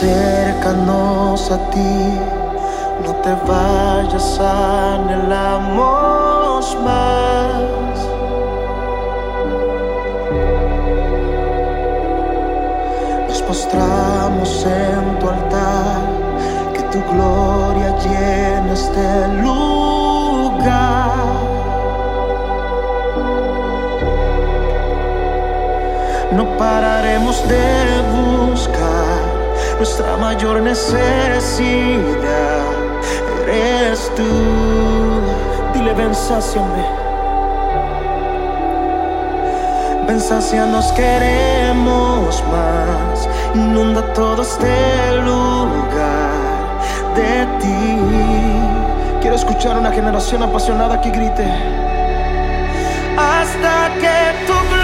Acércanos a ti, no te vayas, anhelamos más. Nos postramos en tu altar, que tu gloria llene este lugar. No pararemos de buscar nuestra mayor necesidad. Eres tú. Dile, ven, sáciame. Ven, nos queremos más. Inunda todo este lugar de ti. Quiero escuchar una generación apasionada que grite. Hasta que tu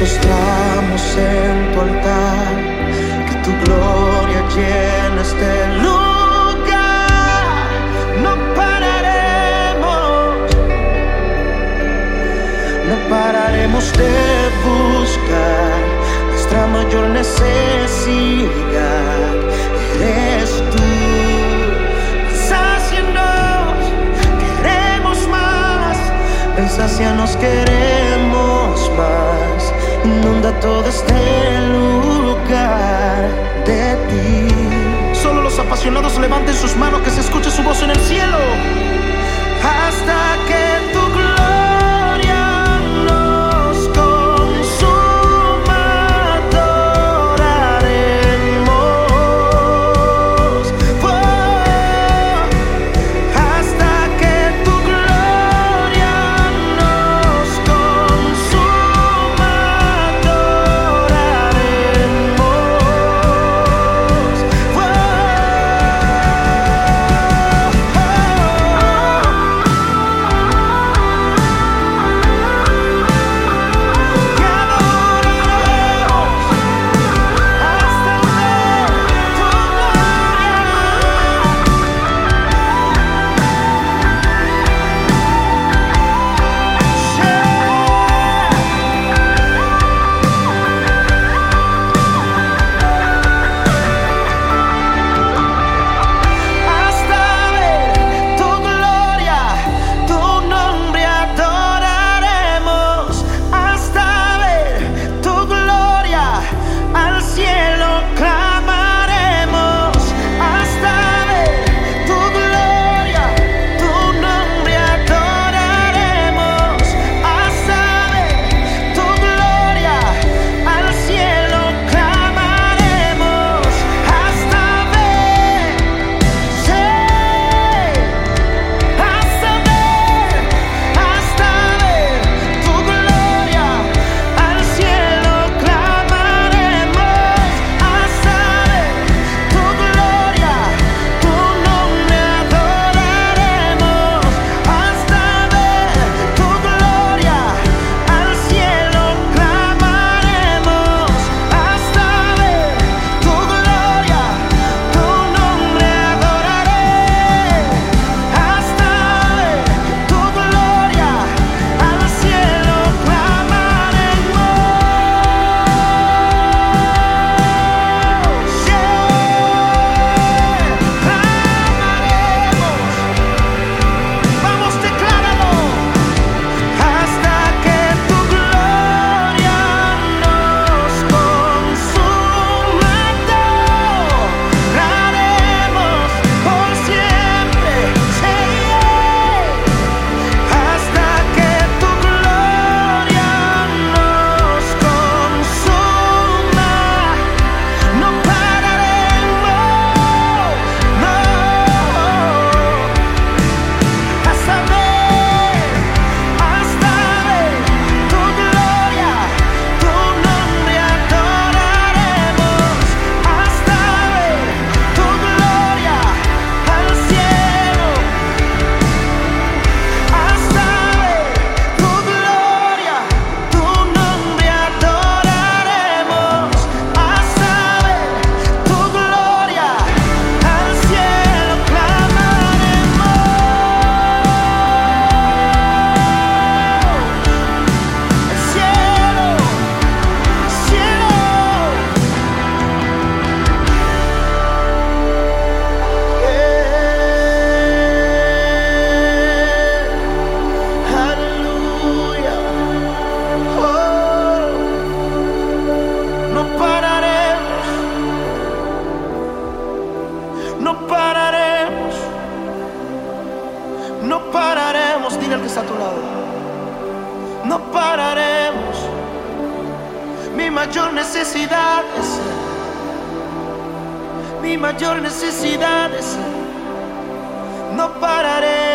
postramos en tu altar, que tu gloria llene este lugar. No pararemos, no pararemos de buscar nuestra mayor necesidad. Eres tú. Sácianos, queremos más. Ven, sácianos, queremos más. Inunda todo este lugar de ti. Solo los apasionados levanten sus manos, que se escuche su voz en el cielo. Mayor necesidad es Mi mayor necesidad es No pararemos.